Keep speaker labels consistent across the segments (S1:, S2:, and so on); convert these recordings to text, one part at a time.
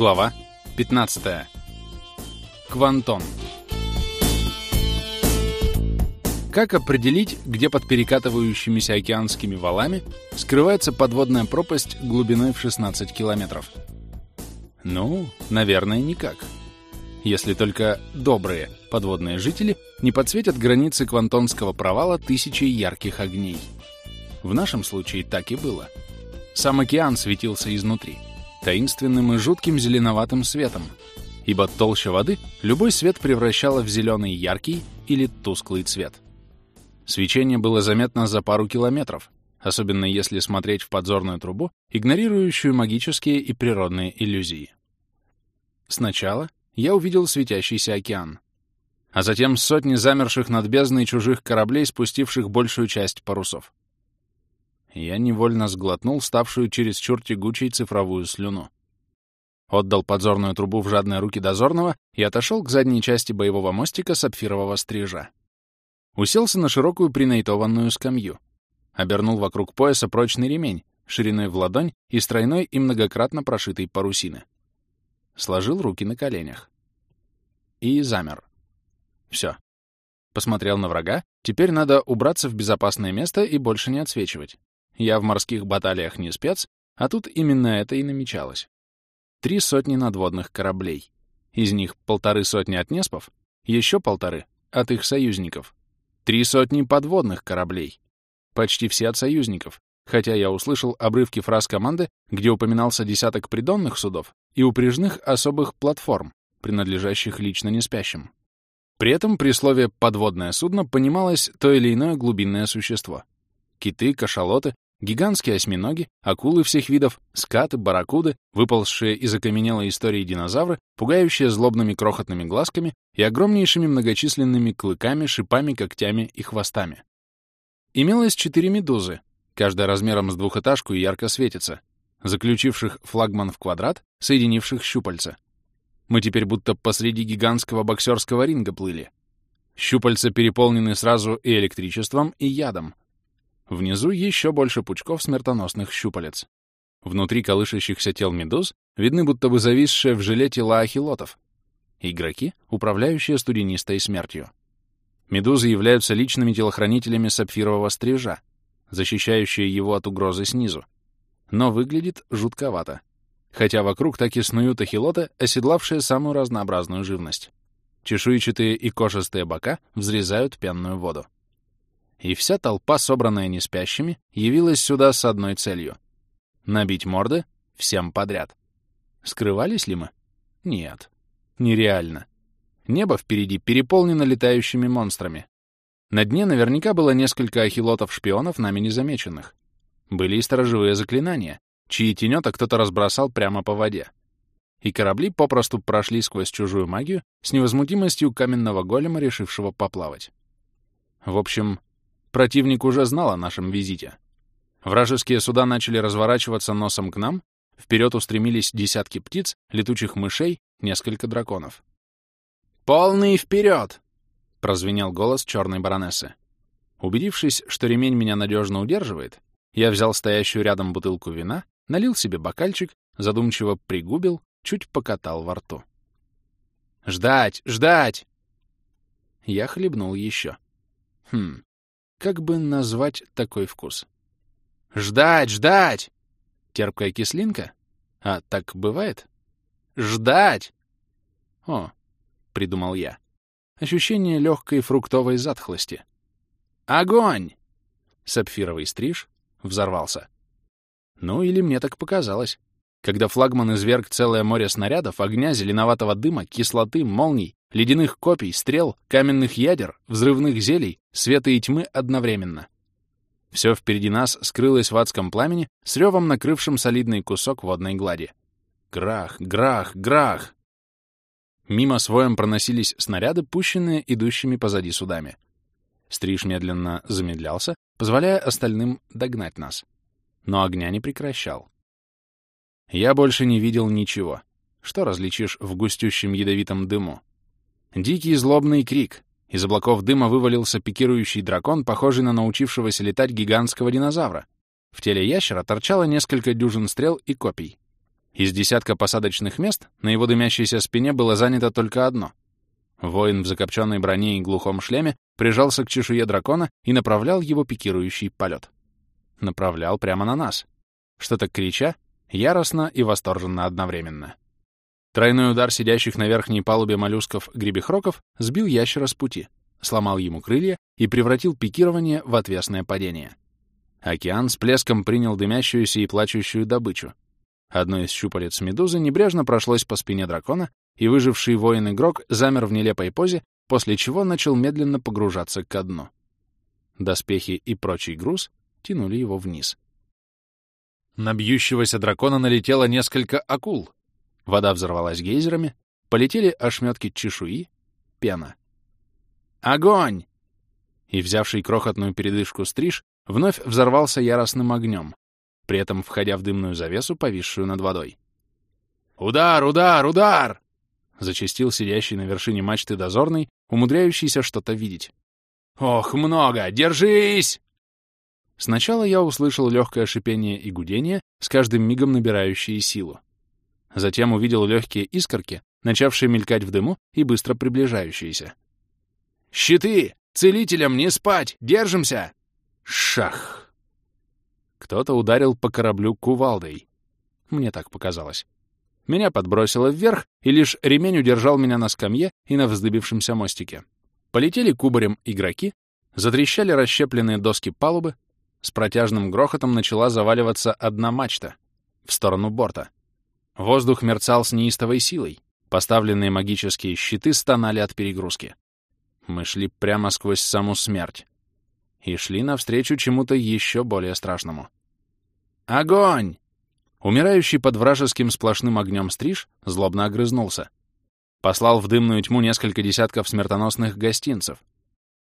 S1: Глава 15. Квантон. Как определить, где под перекатывающимися океанскими валами скрывается подводная пропасть глубиной в 16 километров? Ну, наверное, никак. Если только добрые подводные жители не подсветят границы Квантонского провала тысячи ярких огней. В нашем случае так и было. Сам океан светился изнутри — таинственным и жутким зеленоватым светом, ибо толща воды любой свет превращала в зеленый яркий или тусклый цвет. Свечение было заметно за пару километров, особенно если смотреть в подзорную трубу, игнорирующую магические и природные иллюзии. Сначала я увидел светящийся океан, а затем сотни замерших над бездной чужих кораблей, спустивших большую часть парусов. Я невольно сглотнул ставшую чересчур тягучей цифровую слюну. Отдал подзорную трубу в жадные руки дозорного и отошел к задней части боевого мостика сапфирового стрижа. Уселся на широкую принейтованную скамью. Обернул вокруг пояса прочный ремень, шириной в ладонь и стройной и многократно прошитой парусины. Сложил руки на коленях. И замер. Все. Посмотрел на врага. Теперь надо убраться в безопасное место и больше не отсвечивать. Я в морских баталиях не спец, а тут именно это и намечалось. Три сотни надводных кораблей. Из них полторы сотни от Неспов, еще полторы от их союзников. Три сотни подводных кораблей. Почти все от союзников, хотя я услышал обрывки фраз команды, где упоминался десяток придонных судов и упряжных особых платформ, принадлежащих лично неспящим. При этом при слове «подводное судно» понималось то или иное глубинное существо. Киты, кашалоты, Гигантские осьминоги, акулы всех видов, скаты, барракуды, выползшие из окаменелой истории динозавры, пугающие злобными крохотными глазками и огромнейшими многочисленными клыками, шипами, когтями и хвостами. Имелось четыре медузы, каждая размером с двухэтажку и ярко светится, заключивших флагман в квадрат, соединивших щупальца. Мы теперь будто посреди гигантского боксерского ринга плыли. Щупальца переполнены сразу и электричеством, и ядом, Внизу еще больше пучков смертоносных щупалец. Внутри колышащихся тел медуз видны будто бы зависшие в желе тела ахилотов. Игроки, управляющие студенистой смертью. Медузы являются личными телохранителями сапфирового стрижа, защищающие его от угрозы снизу. Но выглядит жутковато. Хотя вокруг так и снуют ахилоты, оседлавшие самую разнообразную живность. Чешуйчатые и кожистые бока взрезают пенную воду и вся толпа, собранная неспящими, явилась сюда с одной целью — набить морды всем подряд. Скрывались ли мы? Нет. Нереально. Небо впереди переполнено летающими монстрами. На дне наверняка было несколько ахилотов-шпионов, нами незамеченных. Были и сторожевые заклинания, чьи тенета кто-то разбросал прямо по воде. И корабли попросту прошли сквозь чужую магию с невозмутимостью каменного голема, решившего поплавать. В общем, Противник уже знал о нашем визите. Вражеские суда начали разворачиваться носом к нам, вперед устремились десятки птиц, летучих мышей, несколько драконов. «Полный вперед!» — прозвенел голос черной баронессы. Убедившись, что ремень меня надежно удерживает, я взял стоящую рядом бутылку вина, налил себе бокальчик, задумчиво пригубил, чуть покатал во рту. «Ждать! Ждать!» Я хлебнул еще. Хм, как бы назвать такой вкус? «Ждать, ждать!» Терпкая кислинка? А так бывает? «Ждать!» «О!» — придумал я. Ощущение легкой фруктовой затхлости. «Огонь!» Сапфировый стриж взорвался. Ну, или мне так показалось. Когда флагман изверг целое море снарядов, огня, зеленоватого дыма, кислоты, молний, ледяных копий, стрел, каменных ядер, взрывных зелий, света и тьмы одновременно. Все впереди нас скрылось в адском пламени, с ревом накрывшим солидный кусок водной глади. Грах, грах, грах! Мимо своем проносились снаряды, пущенные идущими позади судами. Стриж медленно замедлялся, позволяя остальным догнать нас. Но огня не прекращал. Я больше не видел ничего. Что различишь в густющем ядовитом дыму? Дикий злобный крик. Из облаков дыма вывалился пикирующий дракон, похожий на научившегося летать гигантского динозавра. В теле ящера торчало несколько дюжин стрел и копий. Из десятка посадочных мест на его дымящейся спине было занято только одно. Воин в закопченной броне и глухом шлеме прижался к чешуе дракона и направлял его пикирующий полет. Направлял прямо на нас, что-то крича, яростно и восторженно одновременно. Тройной удар сидящих на верхней палубе моллюсков-гребехроков сбил ящера с пути, сломал ему крылья и превратил пикирование в отвесное падение. Океан с плеском принял дымящуюся и плачущую добычу. Одно из щупалец медузы небрежно прошлось по спине дракона, и выживший воин-игрок замер в нелепой позе, после чего начал медленно погружаться ко дну. Доспехи и прочий груз тянули его вниз. На бьющегося дракона налетело несколько акул. Вода взорвалась гейзерами, полетели ошметки чешуи, пена. «Огонь!» И взявший крохотную передышку стриж вновь взорвался яростным огнем, при этом входя в дымную завесу, повисшую над водой. «Удар! Удар! Удар!» зачастил сидящий на вершине мачты дозорный, умудряющийся что-то видеть. «Ох, много! Держись!» Сначала я услышал легкое шипение и гудение, с каждым мигом набирающие силу. Затем увидел легкие искорки, начавшие мелькать в дыму и быстро приближающиеся. «Щиты! Целителям не спать! Держимся!» Шах! Кто-то ударил по кораблю кувалдой. Мне так показалось. Меня подбросило вверх, и лишь ремень удержал меня на скамье и на вздыбившемся мостике. Полетели кубарем игроки, затрещали расщепленные доски палубы, с протяжным грохотом начала заваливаться одна мачта в сторону борта. Воздух мерцал с неистовой силой, поставленные магические щиты стонали от перегрузки. Мы шли прямо сквозь саму смерть. И шли навстречу чему-то еще более страшному. «Огонь!» Умирающий под вражеским сплошным огнем стриж злобно огрызнулся. Послал в дымную тьму несколько десятков смертоносных гостинцев.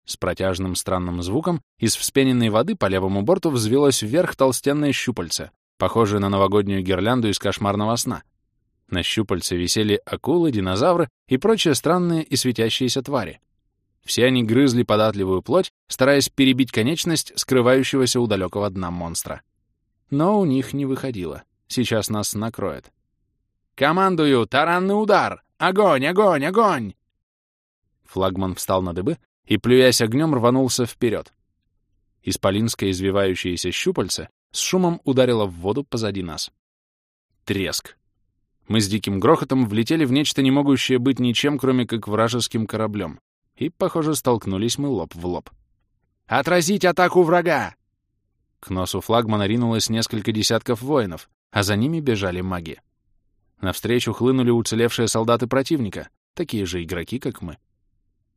S1: С протяжным странным звуком из вспененной воды по левому борту взвелось вверх толстенное щупальце, похожее на новогоднюю гирлянду из кошмарного сна. На щупальце висели акулы, динозавры и прочие странные и светящиеся твари. Все они грызли податливую плоть, стараясь перебить конечность скрывающегося у далекого дна монстра. Но у них не выходило. Сейчас нас накроет. «Командую! Таранный удар! Огонь, огонь, огонь!» Флагман встал на дыбы и, плюясь огнем, рванулся вперед. Исполинское извивающееся щупальце с шумом ударило в воду позади нас. Треск. Мы с диким грохотом влетели в нечто не могущее быть ничем, кроме как вражеским кораблем. И, похоже, столкнулись мы лоб в лоб. «Отразить атаку врага!» К носу флагмана ринулось несколько десятков воинов, а за ними бежали маги. Навстречу хлынули уцелевшие солдаты противника, такие же игроки, как мы.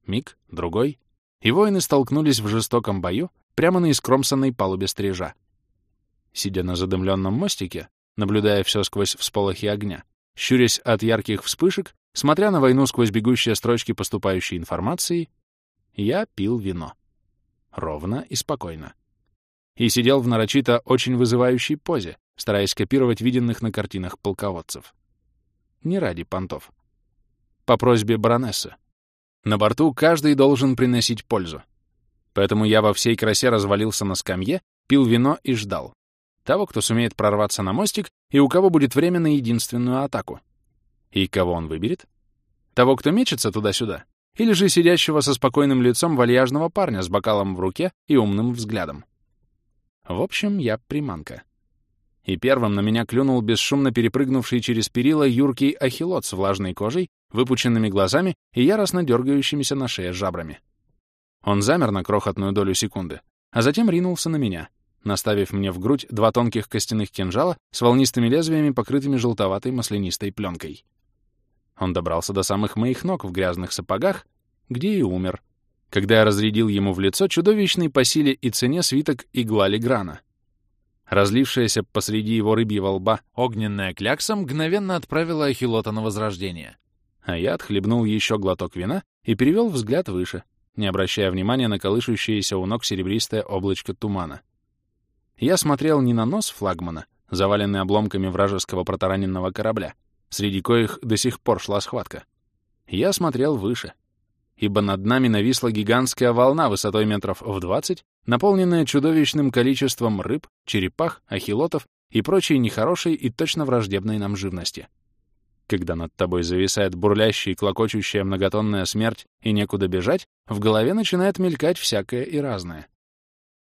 S1: Миг, другой, и воины столкнулись в жестоком бою прямо на искромсанной палубе стрижа. Сидя на задымленном мостике, наблюдая все сквозь всполохи огня, щурясь от ярких вспышек, смотря на войну сквозь бегущие строчки поступающей информации, я пил вино. Ровно и спокойно. И сидел в нарочито очень вызывающей позе, стараясь копировать виденных на картинах полководцев. Не ради понтов. По просьбе баронессы. На борту каждый должен приносить пользу. Поэтому я во всей красе развалился на скамье, пил вино и ждал. Того, кто сумеет прорваться на мостик, и у кого будет время на единственную атаку. И кого он выберет? Того, кто мечется туда-сюда? Или же сидящего со спокойным лицом вальяжного парня с бокалом в руке и умным взглядом? В общем, я приманка. И первым на меня клюнул бесшумно перепрыгнувший через перила юркий ахилот с влажной кожей, выпученными глазами и яростно дергающимися на шее жабрами. Он замер на крохотную долю секунды, а затем ринулся на меня, наставив мне в грудь два тонких костяных кинжала с волнистыми лезвиями, покрытыми желтоватой маслянистой пленкой. Он добрался до самых моих ног в грязных сапогах, где и умер, когда я разрядил ему в лицо чудовищный по силе и цене свиток игла Леграна — Разлившаяся посреди его рыбьего лба огненная клякса мгновенно отправила Ахилота на возрождение. А я отхлебнул еще глоток вина и перевел взгляд выше, не обращая внимания на колышущееся у ног серебристое облачко тумана. Я смотрел не на нос флагмана, заваленный обломками вражеского протараненного корабля, среди коих до сих пор шла схватка. Я смотрел выше, ибо над нами нависла гигантская волна высотой метров в двадцать наполненная чудовищным количеством рыб, черепах, ахилотов и прочей нехорошей и точно враждебной нам живности. Когда над тобой зависает бурлящая и клокочущая многотонная смерть и некуда бежать, в голове начинает мелькать всякое и разное.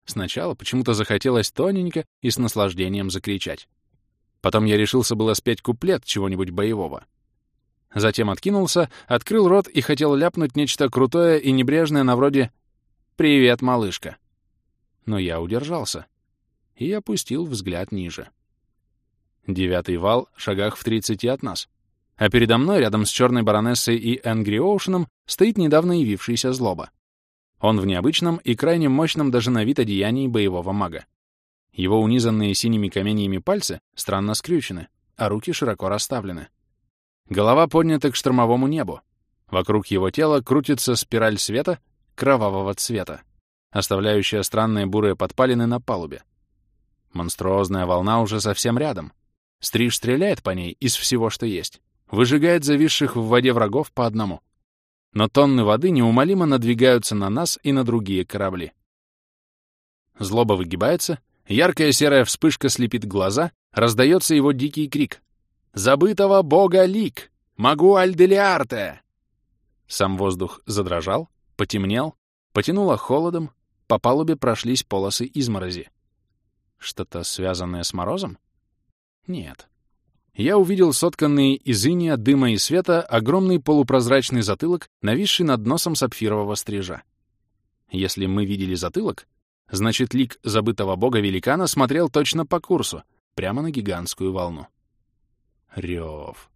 S1: Сначала почему-то захотелось тоненько и с наслаждением закричать. Потом я решился было спеть куплет чего-нибудь боевого. Затем откинулся, открыл рот и хотел ляпнуть нечто крутое и небрежное на вроде «Привет, малышка». Но я удержался и опустил взгляд ниже. Девятый вал — шагах в тридцати от нас. А передо мной, рядом с черной баронессой и Энгри Оушеном, стоит недавно явившийся злоба. Он в необычном и крайне мощном даже на вид одеянии боевого мага. Его унизанные синими каменьями пальцы странно скрючены, а руки широко расставлены. Голова поднята к штормовому небу. Вокруг его тела крутится спираль света кровавого цвета, оставляющая странные бурые подпалины на палубе. Монструозная волна уже совсем рядом. Стриж стреляет по ней из всего, что есть. Выжигает зависших в воде врагов по одному. Но тонны воды неумолимо надвигаются на нас и на другие корабли. Злоба выгибается, яркая серая вспышка слепит глаза, раздается его дикий крик. «Забытого бога лик! Могу альделиарте!» Сам воздух задрожал, потемнел, потянуло холодом, по палубе прошлись полосы изморози. Что-то связанное с морозом? Нет. Я увидел сотканный из иния, дыма и света огромный полупрозрачный затылок, нависший над носом сапфирового стрижа. Если мы видели затылок, значит, лик забытого бога-великана смотрел точно по курсу, прямо на гигантскую волну. Рев.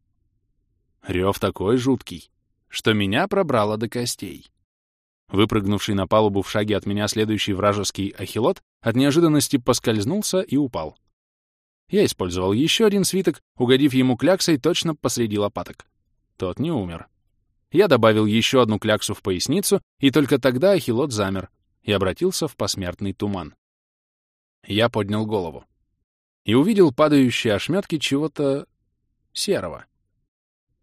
S1: Рев такой жуткий, что меня пробрало до костей. Выпрыгнувший на палубу в шаге от меня следующий вражеский ахилот от неожиданности поскользнулся и упал. Я использовал еще один свиток, угодив ему кляксой точно посреди лопаток. Тот не умер. Я добавил еще одну кляксу в поясницу, и только тогда ахилот замер и обратился в посмертный туман. Я поднял голову и увидел падающие ошметки чего-то серого.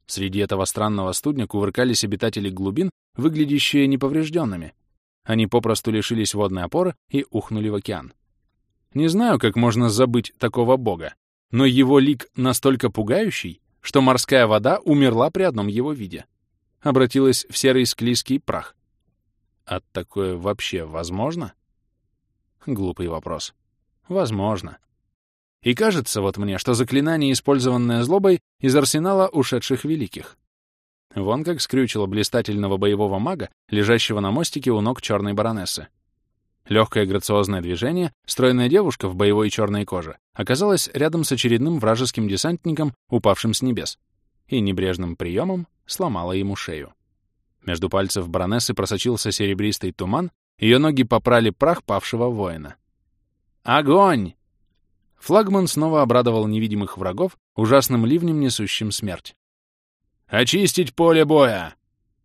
S1: Среди этого странного студня кувыркались обитатели глубин, выглядящие неповрежденными. Они попросту лишились водной опоры и ухнули в океан. Не знаю, как можно забыть такого бога, но его лик настолько пугающий, что морская вода умерла при одном его виде. Обратилась в серый склизкий прах. А такое вообще возможно? Глупый вопрос. Возможно. И кажется вот мне, что заклинание, использованное злобой, из арсенала ушедших великих. Вон как скрючило блистательного боевого мага, лежащего на мостике у ног черной баронессы. Легкое грациозное движение, стройная девушка в боевой черной коже оказалась рядом с очередным вражеским десантником, упавшим с небес, и небрежным приемом сломала ему шею. Между пальцев баронессы просочился серебристый туман, ее ноги попрали прах павшего воина. «Огонь!» Флагман снова обрадовал невидимых врагов ужасным ливнем, несущим смерть. «Очистить поле боя!»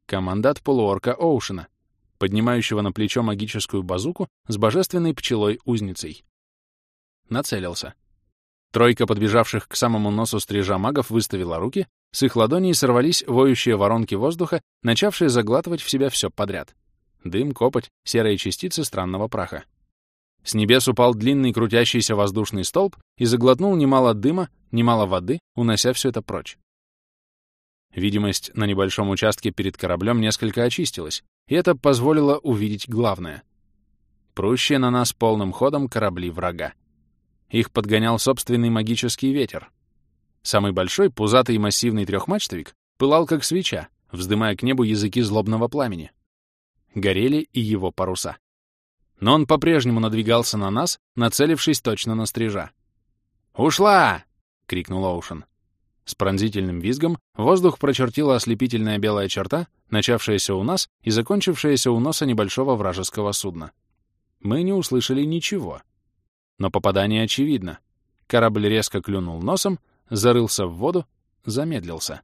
S1: Командат полуорка Оушена, поднимающего на плечо магическую базуку с божественной пчелой-узницей. Нацелился. Тройка подбежавших к самому носу стрижа магов выставила руки, с их ладоней сорвались воющие воронки воздуха, начавшие заглатывать в себя все подряд. Дым, копоть, серые частицы странного праха. С небес упал длинный крутящийся воздушный столб и заглотнул немало дыма, немало воды, унося все это прочь. Видимость на небольшом участке перед кораблем несколько очистилась, и это позволило увидеть главное. Прущие на нас полным ходом корабли врага. Их подгонял собственный магический ветер. Самый большой, пузатый и массивный трехмачтовик пылал как свеча, вздымая к небу языки злобного пламени. Горели и его паруса но он по-прежнему надвигался на нас, нацелившись точно на стрижа. «Ушла!» — крикнул Оушен. С пронзительным визгом воздух прочертила ослепительная белая черта, начавшаяся у нас и закончившаяся у носа небольшого вражеского судна. Мы не услышали ничего. Но попадание очевидно. Корабль резко клюнул носом, зарылся в воду, замедлился.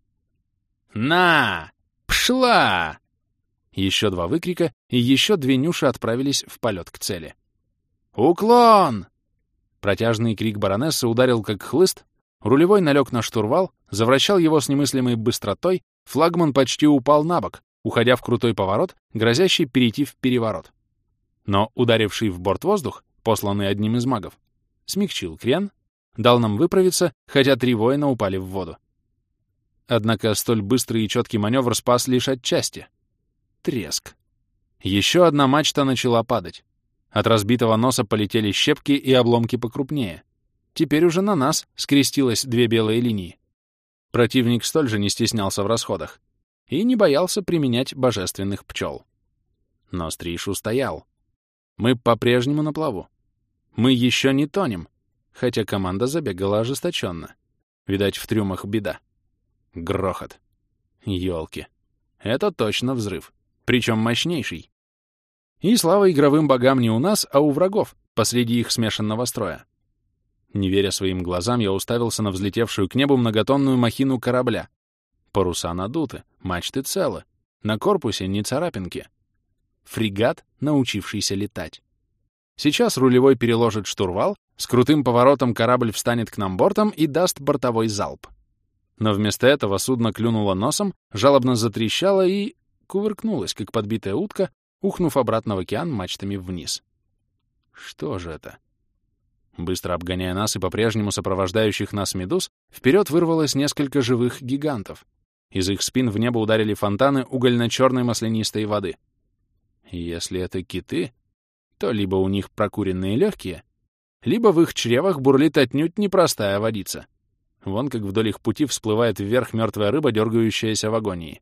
S1: «На! Пшла!» Еще два выкрика, и еще две нюши отправились в полет к цели. «Уклон!» Протяжный крик баронессы ударил как хлыст, рулевой налег на штурвал, завращал его с немыслимой быстротой, флагман почти упал на бок, уходя в крутой поворот, грозящий перейти в переворот. Но ударивший в борт воздух, посланный одним из магов, смягчил крен, дал нам выправиться, хотя три воина упали в воду. Однако столь быстрый и четкий маневр спас лишь отчасти. Треск. Еще одна мачта начала падать. От разбитого носа полетели щепки и обломки покрупнее. Теперь уже на нас скрестилось две белые линии. Противник столь же не стеснялся в расходах и не боялся применять божественных пчел. Но Стриж устоял. Мы по-прежнему на плаву. Мы еще не тонем, хотя команда забегала ожесточенно. Видать, в трюмах беда. Грохот. Ёлки. Это точно взрыв. Причем мощнейший. И слава игровым богам не у нас, а у врагов, посреди их смешанного строя. Не веря своим глазам, я уставился на взлетевшую к небу многотонную махину корабля. Паруса надуты, мачты целы, на корпусе ни царапинки. Фрегат, научившийся летать. Сейчас рулевой переложит штурвал, с крутым поворотом корабль встанет к нам бортом и даст бортовой залп. Но вместо этого судно клюнуло носом, жалобно затрещало и кувыркнулось, как подбитая утка, ухнув обратно в океан мачтами вниз. Что же это? Быстро обгоняя нас и по-прежнему сопровождающих нас медуз, вперед вырвалось несколько живых гигантов. Из их спин в небо ударили фонтаны угольно-черной маслянистой воды. Если это киты, то либо у них прокуренные легкие, либо в их чревах бурлит отнюдь непростая водица. Вон как вдоль их пути всплывает вверх мертвая рыба, дергающаяся в агонии.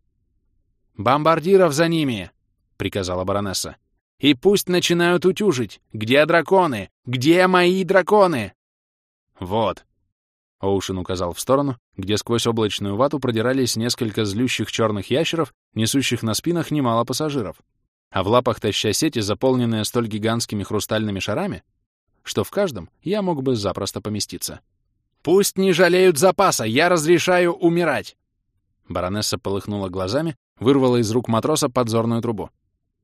S1: «Бомбардиров за ними!» — приказала баронесса. И пусть начинают утюжить. Где драконы? Где мои драконы? Вот. Оушен указал в сторону, где сквозь облачную вату продирались несколько злющих черных ящеров, несущих на спинах немало пассажиров, а в лапах таща сети, заполненные столь гигантскими хрустальными шарами, что в каждом я мог бы запросто поместиться. «Пусть не жалеют запаса, я разрешаю умирать!» Баронесса полыхнула глазами, вырвала из рук матроса подзорную трубу.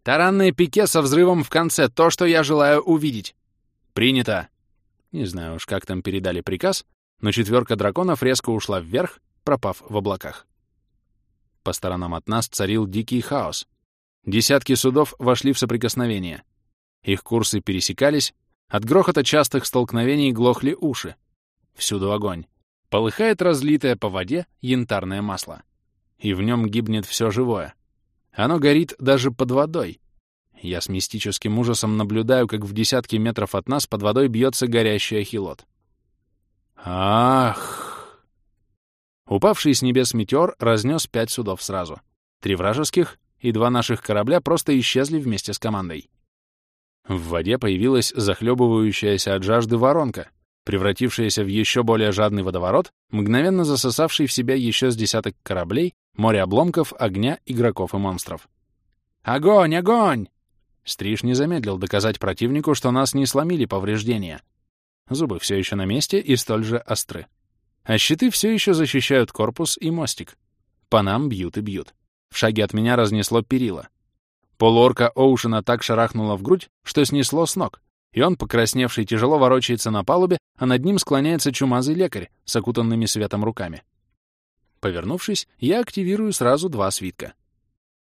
S1: Таранное пике со взрывом в конце — то, что я желаю увидеть. Принято. Не знаю уж, как там передали приказ, но четверка драконов резко ушла вверх, пропав в облаках. По сторонам от нас царил дикий хаос. Десятки судов вошли в соприкосновение. Их курсы пересекались, от грохота частых столкновений глохли уши. Всюду огонь. Полыхает разлитое по воде янтарное масло. И в нем гибнет все живое. Оно горит даже под водой. Я с мистическим ужасом наблюдаю, как в десятки метров от нас под водой бьется горящий ахилот. Ах! Упавший с небес метеор разнес пять судов сразу. Три вражеских и два наших корабля просто исчезли вместе с командой. В воде появилась захлебывающаяся от жажды воронка, превратившаяся в еще более жадный водоворот, мгновенно засосавший в себя еще с десяток кораблей Море обломков, огня, игроков и монстров. «Огонь! Огонь!» Стриж не замедлил доказать противнику, что нас не сломили повреждения. Зубы все еще на месте и столь же остры. А щиты все еще защищают корпус и мостик. По нам бьют и бьют. В шаге от меня разнесло перила. Полуорка Оушена так шарахнуло в грудь, что снесло с ног, и он, покрасневший, тяжело ворочается на палубе, а над ним склоняется чумазый лекарь с окутанными светом руками. Повернувшись, я активирую сразу два свитка.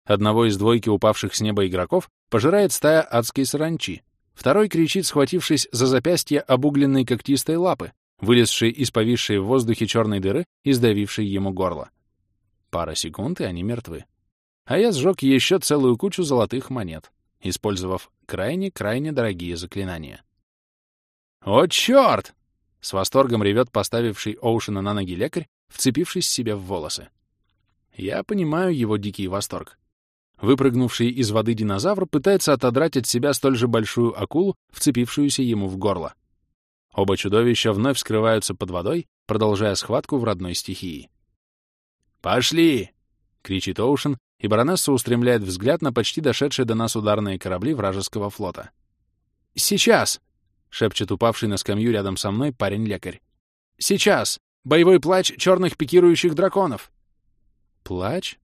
S1: Одного из двойки упавших с неба игроков пожирает стая адской саранчи. Второй кричит, схватившись за запястье обугленной когтистой лапы, вылезшей из повисшей в воздухе черной дыры и сдавившей ему горло. Пара секунд, и они мертвы. А я сжег еще целую кучу золотых монет, использовав крайне-крайне дорогие заклинания. «О, черт!» — с восторгом ревет поставивший Оушена на ноги лекарь, вцепившись себе в волосы. Я понимаю его дикий восторг. Выпрыгнувший из воды динозавр пытается отодрать от себя столь же большую акулу, вцепившуюся ему в горло. Оба чудовища вновь скрываются под водой, продолжая схватку в родной стихии. «Пошли!» — кричит Оушен, и баронесса устремляет взгляд на почти дошедшие до нас ударные корабли вражеского флота. «Сейчас!» — шепчет упавший на скамью рядом со мной парень-лекарь. «Сейчас! Боевой плач черных пикирующих драконов. Плач?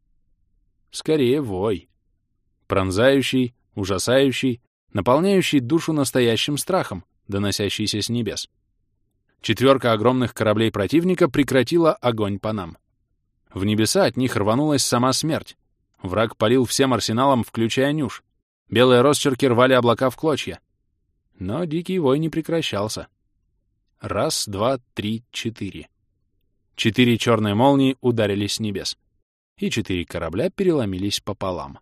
S1: Скорее вой. Пронзающий, ужасающий, наполняющий душу настоящим страхом, доносящийся с небес. Четверка огромных кораблей противника прекратила огонь по нам. В небеса от них рванулась сама смерть. Враг палил всем арсеналом, включая нюш. Белые росчерки рвали облака в клочья. Но дикий вой не прекращался. Раз, два, три, четыре. Четыре черные молнии ударили с небес, и четыре корабля переломились пополам.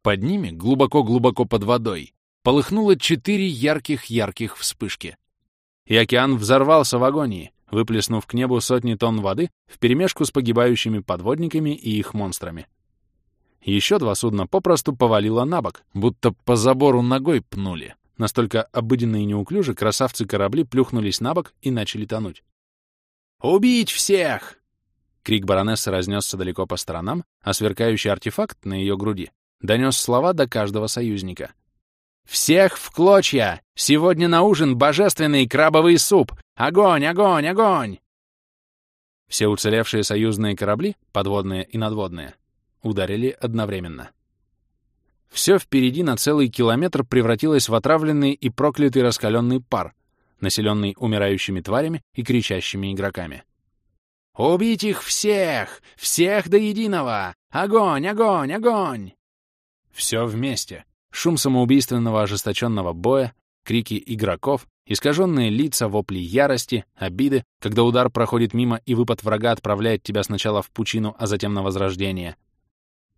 S1: Под ними, глубоко-глубоко под водой, полыхнуло четыре ярких-ярких вспышки. И океан взорвался в агонии, выплеснув к небу сотни тонн воды вперемешку с погибающими подводниками и их монстрами. Еще два судна попросту повалило на бок, будто по забору ногой пнули. Настолько обыденно и неуклюже красавцы корабли плюхнулись на бок и начали тонуть. «Убить всех!» Крик баронессы разнесся далеко по сторонам, а сверкающий артефакт на ее груди донес слова до каждого союзника. «Всех в клочья! Сегодня на ужин божественный крабовый суп! Огонь, огонь, огонь!» Все уцелевшие союзные корабли, подводные и надводные, ударили одновременно. Все впереди на целый километр превратилось в отравленный и проклятый раскаленный пар, населенный умирающими тварями и кричащими игроками. «Убить их всех! Всех до единого! Огонь, огонь, огонь!» Все вместе. Шум самоубийственного ожесточенного боя, крики игроков, искаженные лица, вопли ярости, обиды, когда удар проходит мимо и выпад врага отправляет тебя сначала в пучину, а затем на возрождение —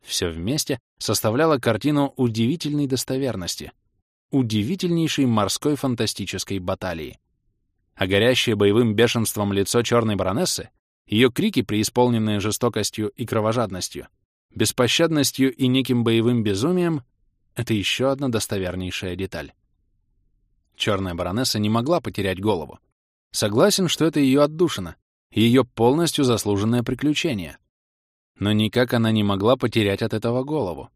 S1: все вместе составляло картину удивительной достоверности, удивительнейшей морской фантастической баталии. А горящее боевым бешенством лицо черной баронессы, ее крики, преисполненные жестокостью и кровожадностью, беспощадностью и неким боевым безумием — это еще одна достовернейшая деталь. Черная баронесса не могла потерять голову. Согласен, что это ее отдушина, ее полностью заслуженное приключение — но никак она не могла потерять от этого голову.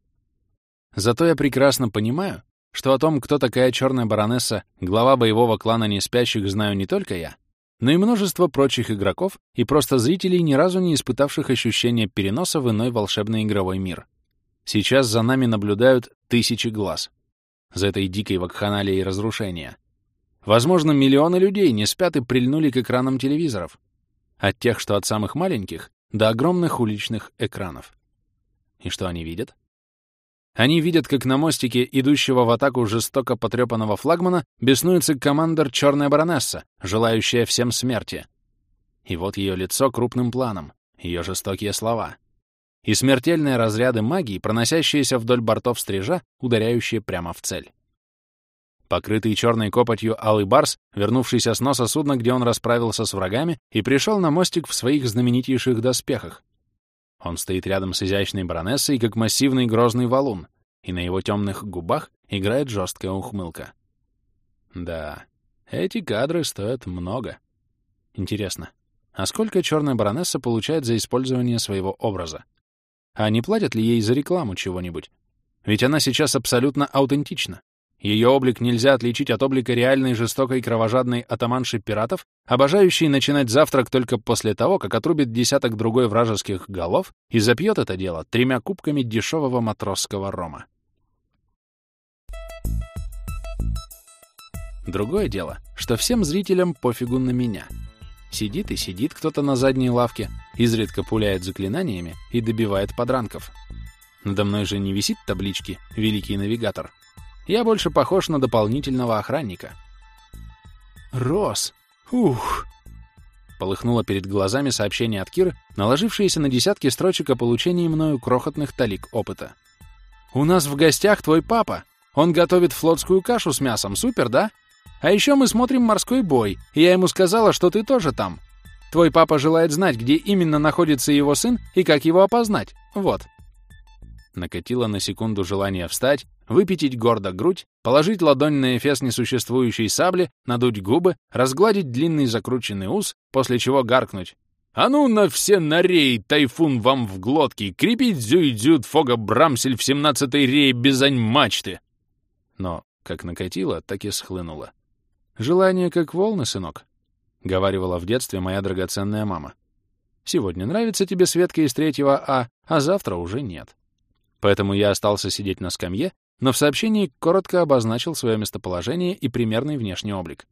S1: Зато я прекрасно понимаю, что о том, кто такая черная баронесса, глава боевого клана неспящих, знаю не только я, но и множество прочих игроков и просто зрителей, ни разу не испытавших ощущения переноса в иной волшебный игровой мир. Сейчас за нами наблюдают тысячи глаз. За этой дикой вакханалией разрушения. Возможно, миллионы людей не спят и прильнули к экранам телевизоров. От тех, что от самых маленьких, до огромных уличных экранов. И что они видят? Они видят, как на мостике, идущего в атаку жестоко потрепанного флагмана, беснуется командор Черная Баронесса, желающая всем смерти. И вот ее лицо крупным планом, ее жестокие слова. И смертельные разряды магии, проносящиеся вдоль бортов стрижа, ударяющие прямо в цель. Покрытый черной копотью Алый Барс, вернувшийся с носа судна, где он расправился с врагами, и пришел на мостик в своих знаменитейших доспехах. Он стоит рядом с изящной баронессой, как массивный грозный валун, и на его темных губах играет жесткая ухмылка. Да, эти кадры стоят много. Интересно, а сколько черная баронесса получает за использование своего образа? А не платят ли ей за рекламу чего-нибудь? Ведь она сейчас абсолютно аутентична. Ее облик нельзя отличить от облика реальной жестокой кровожадной атаманши пиратов, обожающей начинать завтрак только после того, как отрубит десяток другой вражеских голов и запьет это дело тремя кубками дешевого матросского рома. Другое дело, что всем зрителям пофигу на меня. Сидит и сидит кто-то на задней лавке, изредка пуляет заклинаниями и добивает подранков. Надо мной же не висит таблички «Великий навигатор», я больше похож на дополнительного охранника. «Рос! Ух!» Полыхнуло перед глазами сообщение от Киры, наложившееся на десятки строчек о получении мною крохотных талик опыта. «У нас в гостях твой папа. Он готовит флотскую кашу с мясом. Супер, да? А еще мы смотрим морской бой, и я ему сказала, что ты тоже там. Твой папа желает знать, где именно находится его сын и как его опознать. Вот». Накатило на секунду желание встать, выпятить гордо грудь, положить ладонь на эфес несуществующей сабли, надуть губы, разгладить длинный закрученный ус, после чего гаркнуть. «А ну на все нарей, тайфун вам в глотки, крепить зюй-дзюд фога брамсель в семнадцатой рее безань мачты!» Но как накатило, так и схлынуло. «Желание как волны, сынок», — говаривала в детстве моя драгоценная мама. «Сегодня нравится тебе Светка из третьего А, а завтра уже нет». Поэтому я остался сидеть на скамье но в сообщении коротко обозначил свое местоположение и примерный внешний облик.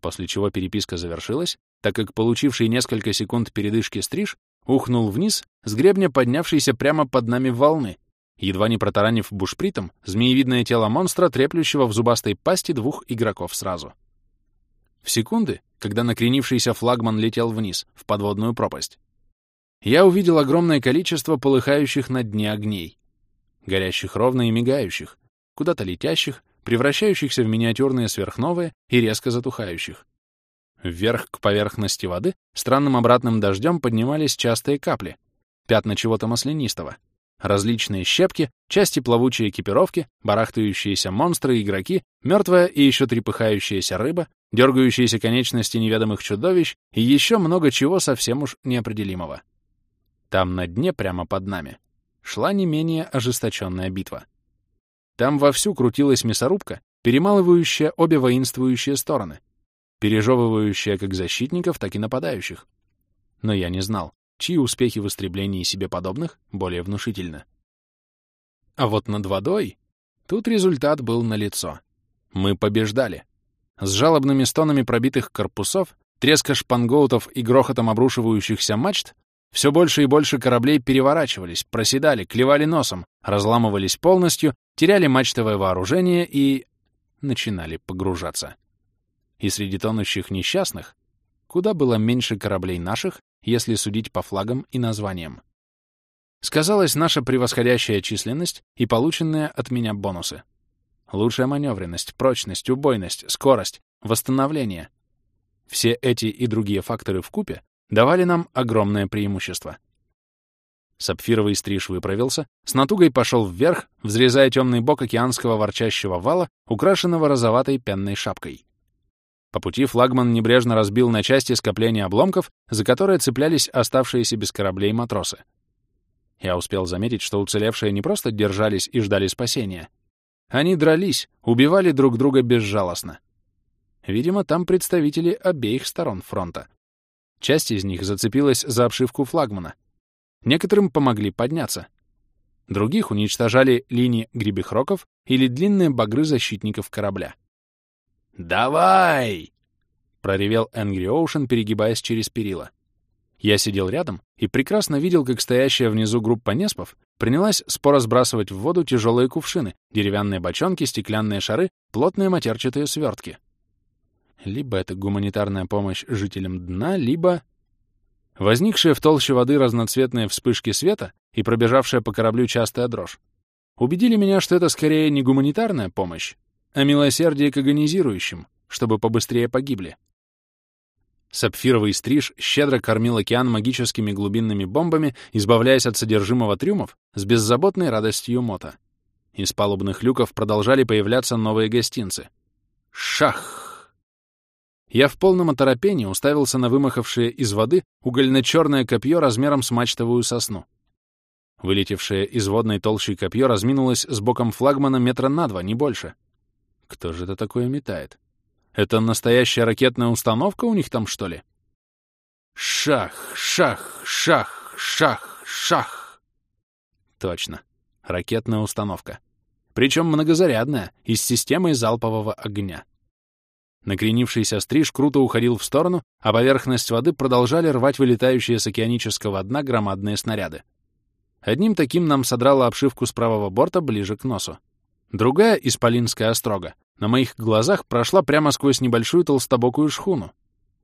S1: После чего переписка завершилась, так как получивший несколько секунд передышки стриж ухнул вниз с гребня поднявшейся прямо под нами волны, едва не протаранив бушпритом змеевидное тело монстра, треплющего в зубастой пасти двух игроков сразу. В секунды, когда накренившийся флагман летел вниз, в подводную пропасть, я увидел огромное количество полыхающих на дне огней, горящих ровно и мигающих, куда-то летящих, превращающихся в миниатюрные сверхновые и резко затухающих. Вверх к поверхности воды странным обратным дождем поднимались частые капли, пятна чего-то маслянистого, различные щепки, части плавучей экипировки, барахтающиеся монстры, игроки, мертвая и еще трепыхающаяся рыба, дергающиеся конечности неведомых чудовищ и еще много чего совсем уж неопределимого. Там на дне, прямо под нами, шла не менее ожесточенная битва. Там вовсю крутилась мясорубка, перемалывающая обе воинствующие стороны, пережевывающая как защитников, так и нападающих. Но я не знал, чьи успехи в истреблении себе подобных более внушительны. А вот над водой тут результат был налицо. Мы побеждали. С жалобными стонами пробитых корпусов, треска шпангоутов и грохотом обрушивающихся мачт все больше и больше кораблей переворачивались, проседали, клевали носом, разламывались полностью, теряли мачтовое вооружение и... начинали погружаться. И среди тонущих несчастных куда было меньше кораблей наших, если судить по флагам и названиям. Сказалась наша превосходящая численность и полученные от меня бонусы. Лучшая маневренность, прочность, убойность, скорость, восстановление. Все эти и другие факторы в купе давали нам огромное преимущество. Сапфировый стриж выправился, с натугой пошел вверх, взрезая темный бок океанского ворчащего вала, украшенного розоватой пенной шапкой. По пути флагман небрежно разбил на части скопление обломков, за которые цеплялись оставшиеся без кораблей матросы. Я успел заметить, что уцелевшие не просто держались и ждали спасения. Они дрались, убивали друг друга безжалостно. Видимо, там представители обеих сторон фронта. Часть из них зацепилась за обшивку флагмана. Некоторым помогли подняться. Других уничтожали линии гребехроков или длинные багры защитников корабля. «Давай!» — проревел Энгри Оушен, перегибаясь через перила. Я сидел рядом и прекрасно видел, как стоящая внизу группа неспов принялась споро сбрасывать в воду тяжелые кувшины, деревянные бочонки, стеклянные шары, плотные матерчатые свертки. Либо это гуманитарная помощь жителям дна, либо... Возникшие в толще воды разноцветные вспышки света и пробежавшая по кораблю частая дрожь убедили меня, что это скорее не гуманитарная помощь, а милосердие к агонизирующим, чтобы побыстрее погибли. Сапфировый стриж щедро кормил океан магическими глубинными бомбами, избавляясь от содержимого трюмов с беззаботной радостью мота. Из палубных люков продолжали появляться новые гостинцы. Шах! Я в полном оторопении уставился на вымахавшее из воды угольно-черное копье размером с мачтовую сосну. Вылетевшее из водной толщи копье разминулось с боком флагмана метра на два, не больше. Кто же это такое метает? Это настоящая ракетная установка у них там, что ли? Шах, шах, шах, шах, шах. Точно. Ракетная установка. Причем многозарядная, и с системой залпового огня. Накренившийся стриж круто уходил в сторону, а поверхность воды продолжали рвать вылетающие с океанического дна громадные снаряды. Одним таким нам содрало обшивку с правого борта ближе к носу. Другая, исполинская острога, на моих глазах прошла прямо сквозь небольшую толстобокую шхуну.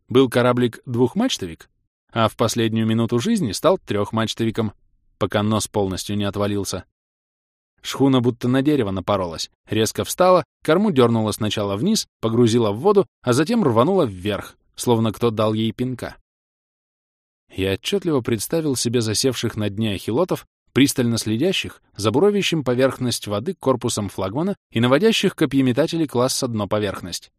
S1: Был кораблик-двухмачтовик, а в последнюю минуту жизни стал трехмачтовиком, пока нос полностью не отвалился. Шхуна будто на дерево напоролась, резко встала, корму дернула сначала вниз, погрузила в воду, а затем рванула вверх, словно кто дал ей пинка. Я отчетливо представил себе засевших на дне ахилотов, пристально следящих за буровящим поверхность воды корпусом флагмана и наводящих копьеметателей класса дно-поверхность.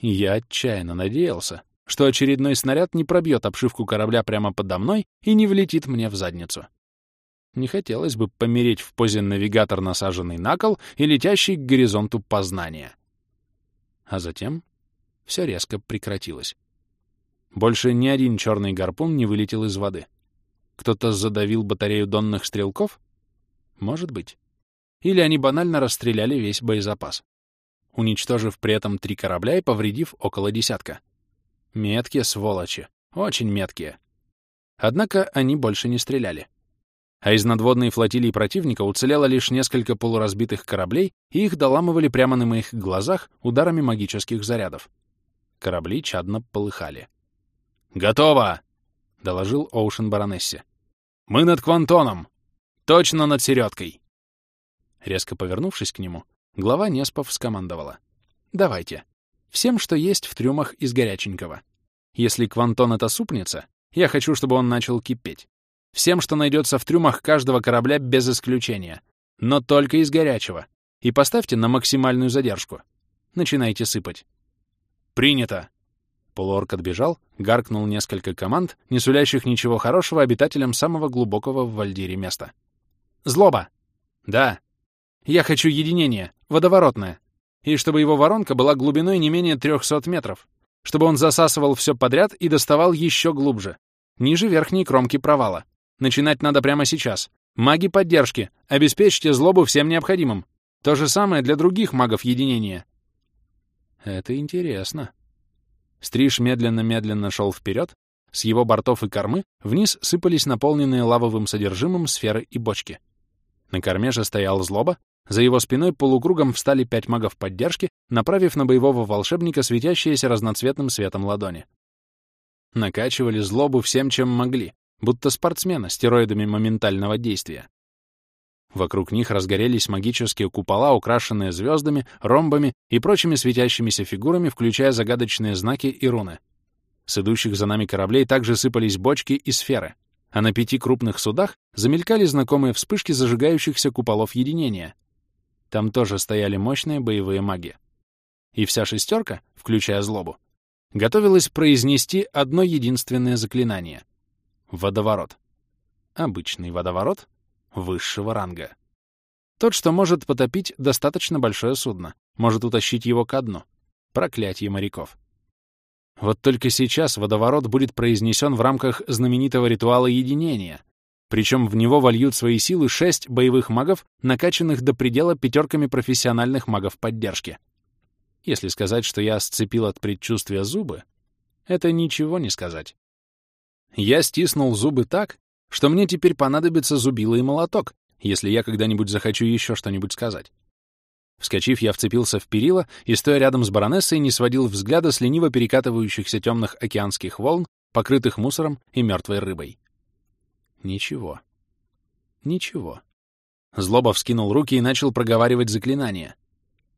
S1: И я отчаянно надеялся, что очередной снаряд не пробьет обшивку корабля прямо подо мной и не влетит мне в задницу. Не хотелось бы помереть в позе навигатор, насаженный на кол и летящий к горизонту познания. А затем все резко прекратилось. Больше ни один черный гарпун не вылетел из воды. Кто-то задавил батарею донных стрелков? Может быть. Или они банально расстреляли весь боезапас, уничтожив при этом три корабля и повредив около десятка. Меткие сволочи, очень меткие. Однако они больше не стреляли а из надводной флотилии противника уцелело лишь несколько полуразбитых кораблей, и их доламывали прямо на моих глазах ударами магических зарядов. Корабли чадно полыхали. «Готово!» — доложил Оушен баронессе. «Мы над Квантоном! Точно над середкой!» Резко повернувшись к нему, глава Неспов скомандовала. «Давайте. Всем, что есть в трюмах из горяченького. Если Квантон — это супница, я хочу, чтобы он начал кипеть. Всем, что найдется в трюмах каждого корабля без исключения. Но только из горячего. И поставьте на максимальную задержку. Начинайте сыпать. Принято. Полуорк отбежал, гаркнул несколько команд, не сулящих ничего хорошего обитателям самого глубокого в Вальдире места. «Злоба!» «Да!» «Я хочу единение, водоворотное, и чтобы его воронка была глубиной не менее 300 метров, чтобы он засасывал все подряд и доставал еще глубже, ниже верхней кромки провала. Начинать надо прямо сейчас. Маги поддержки, обеспечьте злобу всем необходимым. То же самое для других магов единения. Это интересно. Стриж медленно-медленно шел вперед, с его бортов и кормы вниз сыпались наполненные лавовым содержимым сферы и бочки. На корме же стоял злоба, за его спиной полукругом встали пять магов поддержки, направив на боевого волшебника светящиеся разноцветным светом ладони. Накачивали злобу всем, чем могли, будто спортсмена стероидами моментального действия. Вокруг них разгорелись магические купола, украшенные звездами, ромбами и прочими светящимися фигурами, включая загадочные знаки и руны. С идущих за нами кораблей также сыпались бочки и сферы, а на пяти крупных судах замелькали знакомые вспышки зажигающихся куполов единения. Там тоже стояли мощные боевые маги. И вся шестерка, включая злобу, готовилась произнести одно единственное заклинание — водоворот. Обычный водоворот — высшего ранга. Тот, что может потопить достаточно большое судно, может утащить его ко дну. Проклятие моряков. Вот только сейчас водоворот будет произнесен в рамках знаменитого ритуала единения, причем в него вольют свои силы шесть боевых магов, накачанных до предела пятерками профессиональных магов поддержки. Если сказать, что я сцепил от предчувствия зубы, это ничего не сказать. Я стиснул зубы так, что мне теперь понадобится зубило и молоток, если я когда-нибудь захочу еще что-нибудь сказать. Вскочив, я вцепился в перила и, стоя рядом с баронессой, не сводил взгляда с лениво перекатывающихся темных океанских волн, покрытых мусором и мертвой рыбой. Ничего. Ничего. Злоба вскинул руки и начал проговаривать заклинание.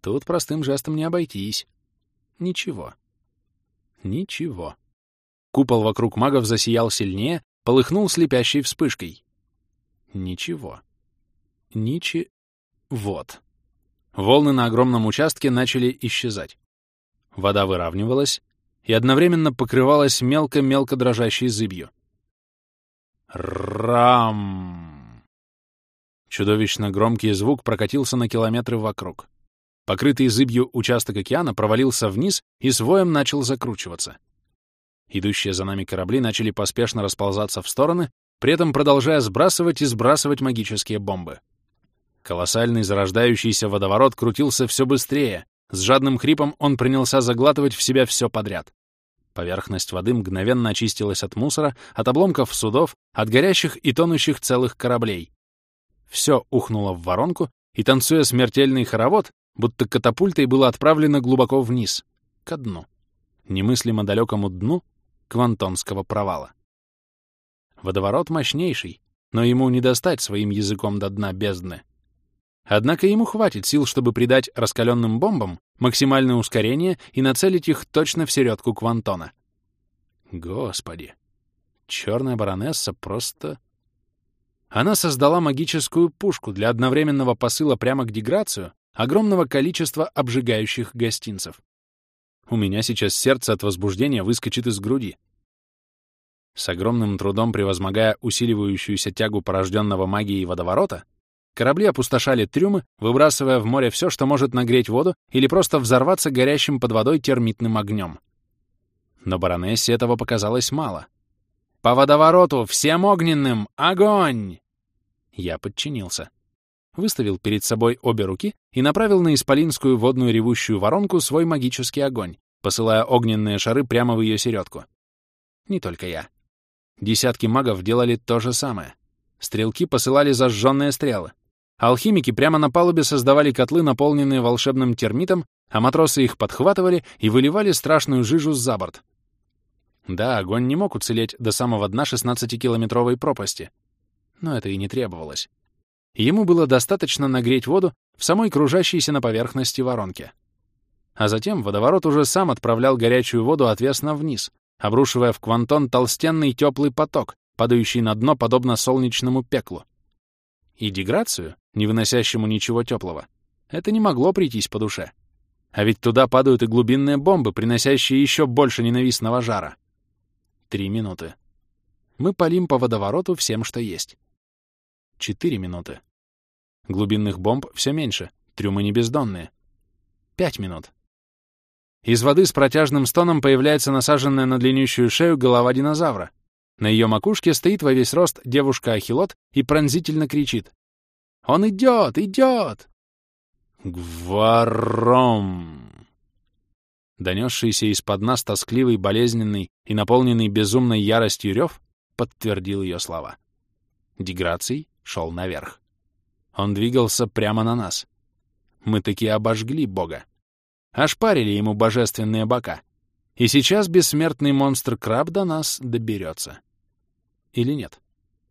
S1: Тут простым жестом не обойтись. Ничего. Ничего. Купол вокруг магов засиял сильнее, полыхнул слепящей вспышкой. Ничего. Ничи... Вот. Волны на огромном участке начали исчезать. Вода выравнивалась и одновременно покрывалась мелко-мелко дрожащей зыбью. Рам! Чудовищно громкий звук прокатился на километры вокруг. Покрытый зыбью участок океана провалился вниз и с воем начал закручиваться. Идущие за нами корабли начали поспешно расползаться в стороны, при этом продолжая сбрасывать и сбрасывать магические бомбы. Колоссальный зарождающийся водоворот крутился все быстрее. С жадным хрипом он принялся заглатывать в себя все подряд. Поверхность воды мгновенно очистилась от мусора, от обломков судов, от горящих и тонущих целых кораблей. Все ухнуло в воронку, и, танцуя смертельный хоровод, будто катапультой было отправлено глубоко вниз, ко дну. Немыслимо далекому дну, Квантонского провала. Водоворот мощнейший, но ему не достать своим языком до дна бездны. Однако ему хватит сил, чтобы придать раскаленным бомбам максимальное ускорение и нацелить их точно в середку Квантона. Господи! Черная баронесса просто... Она создала магическую пушку для одновременного посыла прямо к деграцию огромного количества обжигающих гостинцев. У меня сейчас сердце от возбуждения выскочит из груди. С огромным трудом превозмогая усиливающуюся тягу порожденного магией водоворота, корабли опустошали трюмы, выбрасывая в море все, что может нагреть воду или просто взорваться горящим под водой термитным огнем. Но баронессе этого показалось мало. «По водовороту! Всем огненным! Огонь!» Я подчинился выставил перед собой обе руки и направил на исполинскую водную ревущую воронку свой магический огонь, посылая огненные шары прямо в ее середку. Не только я. Десятки магов делали то же самое. Стрелки посылали зажженные стрелы. Алхимики прямо на палубе создавали котлы, наполненные волшебным термитом, а матросы их подхватывали и выливали страшную жижу за борт. Да, огонь не мог уцелеть до самого дна 16-километровой пропасти, но это и не требовалось. Ему было достаточно нагреть воду в самой кружащейся на поверхности воронке. А затем водоворот уже сам отправлял горячую воду отвесно вниз, обрушивая в квантон толстенный теплый поток, падающий на дно подобно солнечному пеклу. И деграцию, не выносящему ничего теплого, это не могло прийтись по душе. А ведь туда падают и глубинные бомбы, приносящие еще больше ненавистного жара. Три минуты. Мы палим по водовороту всем, что есть. Четыре минуты. Глубинных бомб все меньше, трюмы не бездонные. Пять минут. Из воды с протяжным стоном появляется насаженная на длиннющую шею голова динозавра. На ее макушке стоит во весь рост девушка-ахилот и пронзительно кричит. «Он идет! Идет!» «Гваром!» Донесшийся из-под нас тоскливый, болезненный и наполненный безумной яростью рев подтвердил ее слова. Деграций шел наверх. Он двигался прямо на нас. Мы таки обожгли Бога. Ошпарили ему божественные бока. И сейчас бессмертный монстр-краб до нас доберется. Или нет?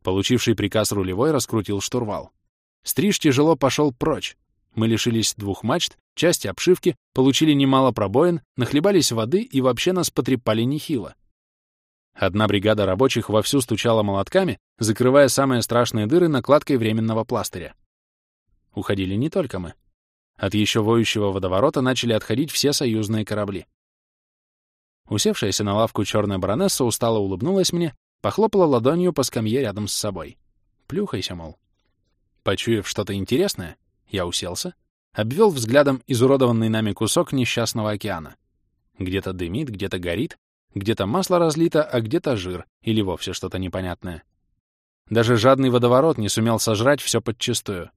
S1: Получивший приказ рулевой раскрутил штурвал. Стриж тяжело пошел прочь. Мы лишились двух мачт, части обшивки, получили немало пробоин, нахлебались воды и вообще нас потрепали нехило. Одна бригада рабочих вовсю стучала молотками, закрывая самые страшные дыры накладкой временного пластыря. Уходили не только мы. От еще воющего водоворота начали отходить все союзные корабли. Усевшаяся на лавку черная баронесса устало улыбнулась мне, похлопала ладонью по скамье рядом с собой. Плюхайся, мол. Почуяв что-то интересное, я уселся, обвел взглядом изуродованный нами кусок несчастного океана. Где-то дымит, где-то горит, где-то масло разлито, а где-то жир или вовсе что-то непонятное. Даже жадный водоворот не сумел сожрать все подчистую.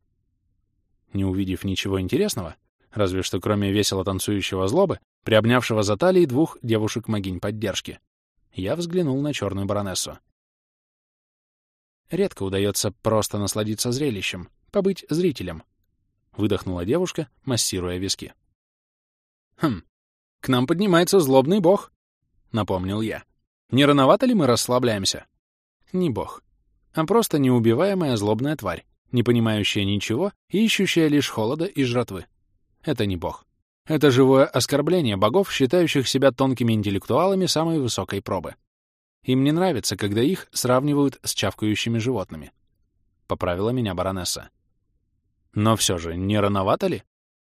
S1: Не увидев ничего интересного, разве что кроме весело танцующего злобы, приобнявшего за талией двух девушек-могинь поддержки, я взглянул на черную баронессу. Редко удается просто насладиться зрелищем, побыть зрителем. Выдохнула девушка, массируя виски. «Хм, к нам поднимается злобный бог», — напомнил я. «Не рановато ли мы расслабляемся?» «Не бог, а просто неубиваемая злобная тварь, не понимающая ничего и ищущая лишь холода и жратвы. Это не бог. Это живое оскорбление богов, считающих себя тонкими интеллектуалами самой высокой пробы. Им не нравится, когда их сравнивают с чавкающими животными. Поправила меня баронесса. Но все же, не рановато ли?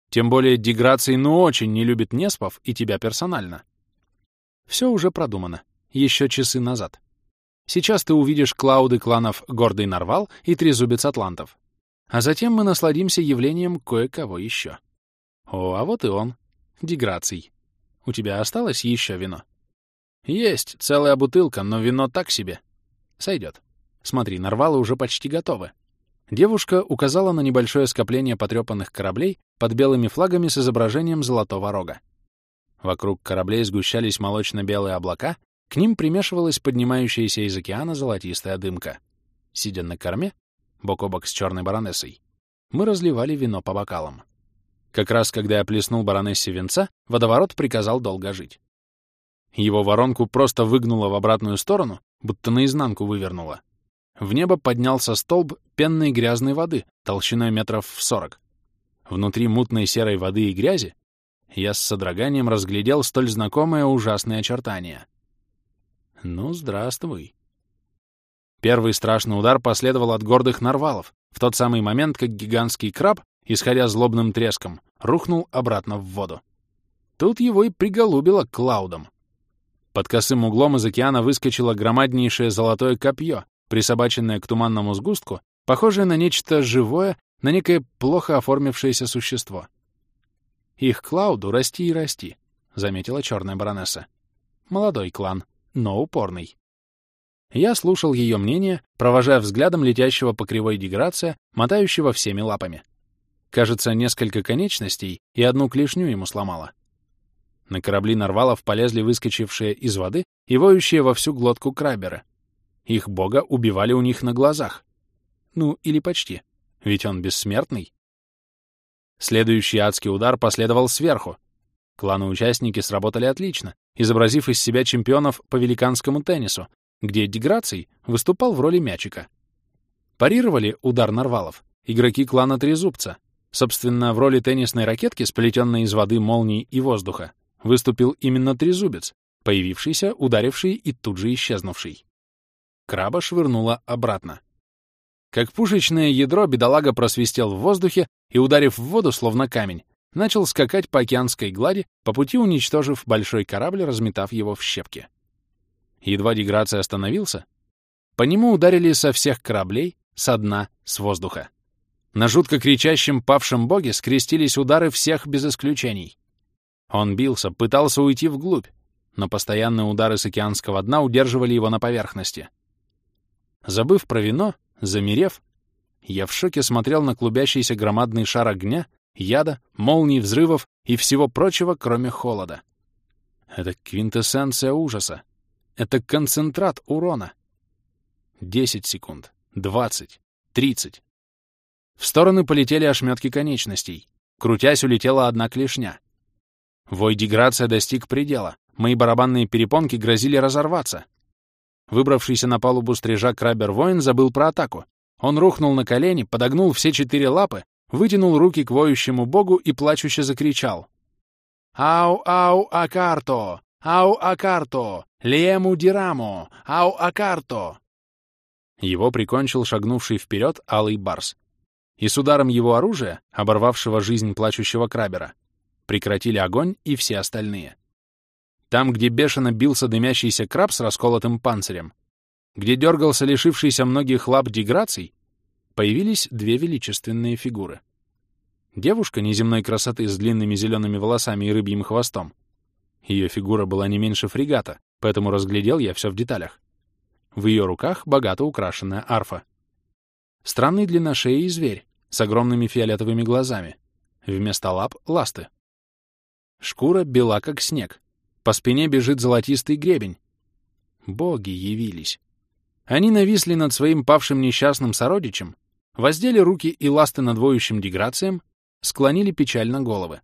S1: Тем более деграций ну очень не любит Неспов и тебя персонально. Все уже продумано. Еще часы назад. Сейчас ты увидишь клауды кланов Гордый Нарвал и Трезубец Атлантов. А затем мы насладимся явлением кое-кого еще. О, а вот и он. Деграций. У тебя осталось еще вино? Есть, целая бутылка, но вино так себе. Сойдет. Смотри, нарвалы уже почти готовы. Девушка указала на небольшое скопление потрепанных кораблей под белыми флагами с изображением золотого рога. Вокруг кораблей сгущались молочно-белые облака, к ним примешивалась поднимающаяся из океана золотистая дымка. Сидя на корме, бок о бок с черной баронессой, мы разливали вино по бокалам. Как раз когда я плеснул баронессе венца, водоворот приказал долго жить. Его воронку просто выгнуло в обратную сторону, будто наизнанку вывернуло. В небо поднялся столб пенной грязной воды толщиной метров в сорок. Внутри мутной серой воды и грязи я с содроганием разглядел столь знакомое ужасное очертание. Ну, здравствуй. Первый страшный удар последовал от гордых нарвалов, в тот самый момент, как гигантский краб, исходя злобным треском, рухнул обратно в воду. Тут его и приголубило клаудом. Под косым углом из океана выскочило громаднейшее золотое копье, присобаченное к туманному сгустку, похожее на нечто живое, на некое плохо оформившееся существо. «Их Клауду расти и расти», — заметила черная баронесса. «Молодой клан, но упорный». Я слушал ее мнение, провожая взглядом летящего по кривой деграция, мотающего всеми лапами. Кажется, несколько конечностей и одну клешню ему сломала. На корабли Нарвалов полезли выскочившие из воды и воющие во всю глотку краберы. Их бога убивали у них на глазах. Ну, или почти, ведь он бессмертный. Следующий адский удар последовал сверху, Кланы-участники сработали отлично, изобразив из себя чемпионов по великанскому теннису, где Деграций выступал в роли мячика. Парировали удар Нарвалов игроки клана Трезубца. Собственно, в роли теннисной ракетки, сплетенной из воды, молний и воздуха, выступил именно Трезубец, появившийся, ударивший и тут же исчезнувший. Краба швырнула обратно. Как пушечное ядро, бедолага просвистел в воздухе и, ударив в воду, словно камень, начал скакать по океанской глади, по пути уничтожив большой корабль, разметав его в щепки. Едва деграция остановился, по нему ударили со всех кораблей, со дна, с воздуха. На жутко кричащем павшем боге скрестились удары всех без исключений. Он бился, пытался уйти вглубь, но постоянные удары с океанского дна удерживали его на поверхности. Забыв про вино, замерев, я в шоке смотрел на клубящийся громадный шар огня, яда, молний, взрывов и всего прочего, кроме холода. Это квинтэссенция ужаса. Это концентрат урона. Десять секунд, двадцать, тридцать. В стороны полетели ошметки конечностей. Крутясь, улетела одна клешня. Вой деграция достиг предела. Мои барабанные перепонки грозили разорваться. Выбравшийся на палубу стрижа крабер-воин забыл про атаку. Он рухнул на колени, подогнул все четыре лапы, вытянул руки к воющему богу и плачуще закричал. «Ау, ау, акарто! Ау, акарто! Лему дирамо! Ау, акарто!» Его прикончил шагнувший вперед алый барс. И с ударом его оружия, оборвавшего жизнь плачущего крабера, прекратили огонь и все остальные. Там, где бешено бился дымящийся краб с расколотым панцирем, где дергался лишившийся многих лап деграций, появились две величественные фигуры. Девушка неземной красоты с длинными зелеными волосами и рыбьим хвостом. Ее фигура была не меньше фрегата, поэтому разглядел я все в деталях. В ее руках богато украшенная арфа. Странный длинношеий зверь с огромными фиолетовыми глазами. Вместо лап — ласты. Шкура бела, как снег. По спине бежит золотистый гребень. Боги явились. Они нависли над своим павшим несчастным сородичем, воздели руки и ласты над воющим деграцием, склонили печально головы.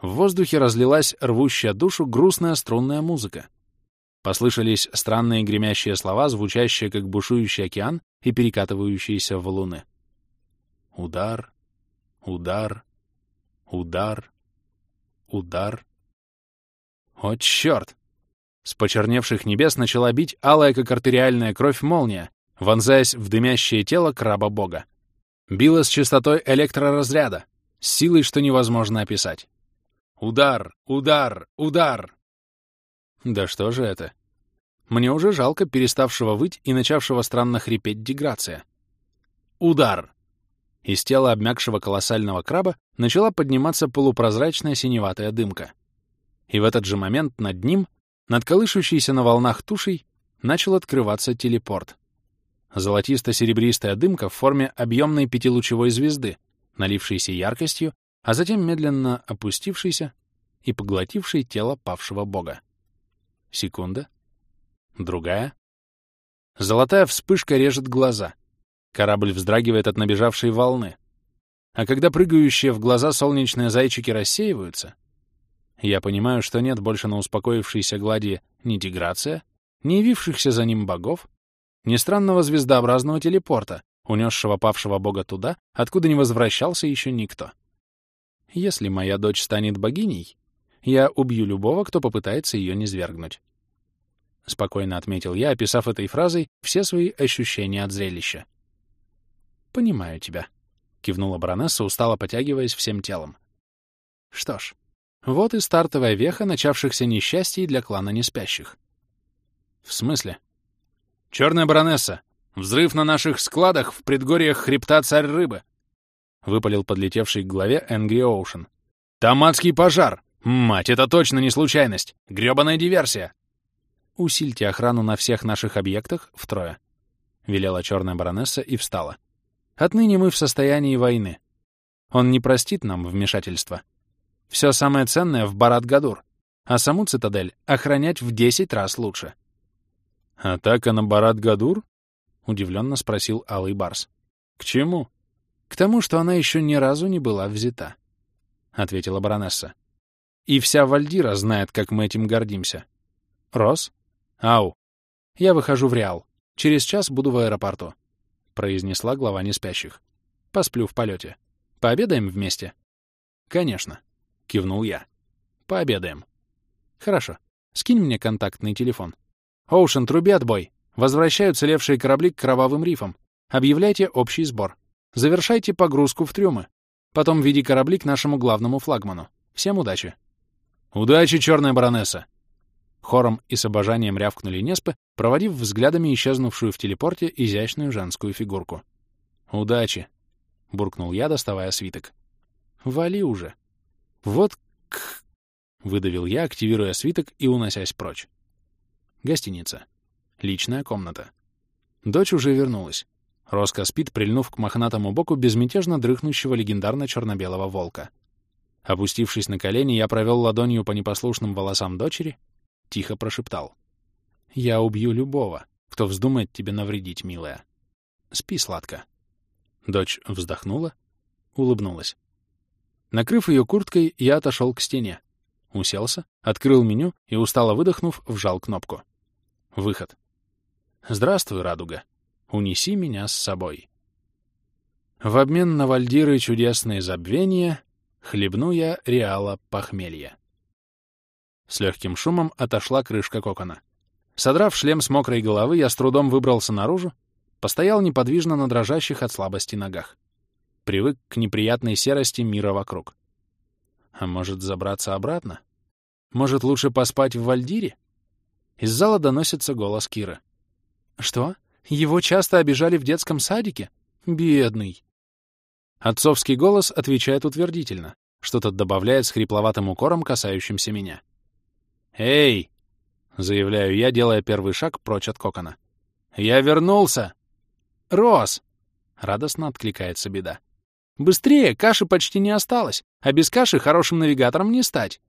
S1: В воздухе разлилась рвущая душу грустная струнная музыка. Послышались странные гремящие слова, звучащие как бушующий океан и перекатывающиеся в валуны. Удар, удар, удар, удар. О, черт! С почерневших небес начала бить алая, как артериальная кровь, молния, вонзаясь в дымящее тело краба-бога. Била с частотой электроразряда, с силой, что невозможно описать. Удар, удар, удар! Да что же это? Мне уже жалко переставшего выть и начавшего странно хрипеть деграция. Удар! Из тела обмякшего колоссального краба начала подниматься полупрозрачная синеватая дымка. И в этот же момент над ним, над колышущейся на волнах тушей, начал открываться телепорт. Золотисто-серебристая дымка в форме объемной пятилучевой звезды, налившейся яркостью, а затем медленно опустившейся и поглотившей тело павшего бога. Секунда. Другая. Золотая вспышка режет глаза. Корабль вздрагивает от набежавшей волны. А когда прыгающие в глаза солнечные зайчики рассеиваются, я понимаю, что нет больше на успокоившейся глади ни деграция, ни явившихся за ним богов, ни странного звездообразного телепорта, унесшего павшего бога туда, откуда не возвращался еще никто. Если моя дочь станет богиней, я убью любого, кто попытается ее низвергнуть. Спокойно отметил я, описав этой фразой все свои ощущения от зрелища. «Понимаю тебя», — кивнула баронесса, устало потягиваясь всем телом. «Что ж, вот и стартовая веха начавшихся несчастий для клана неспящих». «В смысле?» «Черная баронесса! Взрыв на наших складах в предгорьях хребта Царь Рыбы!» — выпалил подлетевший к главе Энгри Оушен. «Там адский пожар! Мать, это точно не случайность! Грёбаная диверсия!» «Усильте охрану на всех наших объектах втрое», — велела черная баронесса и встала. Отныне мы в состоянии войны. Он не простит нам вмешательства. Все самое ценное в Барат-Гадур, а саму цитадель охранять в десять раз лучше. «Атака на Барат-Гадур?» — удивленно спросил Алый Барс. «К чему?» «К тому, что она еще ни разу не была взята», — ответила баронесса. И вся Вальдира знает, как мы этим гордимся. Рос? Ау. Я выхожу в Реал. Через час буду в аэропорту, — произнесла глава неспящих. Посплю в полете. Пообедаем вместе? Конечно, — кивнул я. Пообедаем. Хорошо. Скинь мне контактный телефон. Оушен, труби отбой. Возвращают целевшие корабли к кровавым рифам. Объявляйте общий сбор. Завершайте погрузку в трюмы. Потом веди корабли к нашему главному флагману. Всем удачи. «Удачи, черная баронесса!» Хором и с обожанием рявкнули Неспы, проводив взглядами исчезнувшую в телепорте изящную женскую фигурку. «Удачи!» — буркнул я, доставая свиток. «Вали уже!» «Вот к...» — выдавил я, активируя свиток и уносясь прочь. Гостиница. Личная комната. Дочь уже вернулась. Роско спит, прильнув к мохнатому боку безмятежно дрыхнущего легендарно-черно-белого волка. Опустившись на колени, я провел ладонью по непослушным волосам дочери, тихо прошептал. «Я убью любого, кто вздумает тебе навредить, милая. Спи сладко». Дочь вздохнула, улыбнулась. Накрыв ее курткой, я отошел к стене. Уселся, открыл меню и, устало выдохнув, вжал кнопку. Выход. «Здравствуй, радуга. Унеси меня с собой». В обмен на вальдиры чудесные забвения Хлебну я реала похмелья. С легким шумом отошла крышка кокона. Содрав шлем с мокрой головы, я с трудом выбрался наружу, постоял неподвижно на дрожащих от слабости ногах. Привык к неприятной серости мира вокруг. А может, забраться обратно? Может, лучше поспать в Вальдире? Из зала доносится голос Кира. «Что? Его часто обижали в детском садике? Бедный!» Отцовский голос отвечает утвердительно, что-то добавляет с хрипловатым укором, касающимся меня. «Эй!» — заявляю я, делая первый шаг прочь от кокона. «Я вернулся!» «Рос!» — радостно откликается беда. «Быстрее! Каши почти не осталось, а без каши хорошим навигатором не стать!»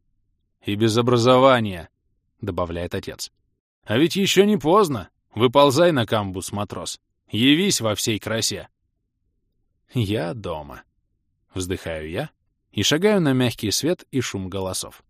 S1: «И без образования!» — добавляет отец. «А ведь еще не поздно! Выползай на камбус, матрос! Явись во всей красе!» Я дома. Вздыхаю я и шагаю на мягкий свет и шум голосов.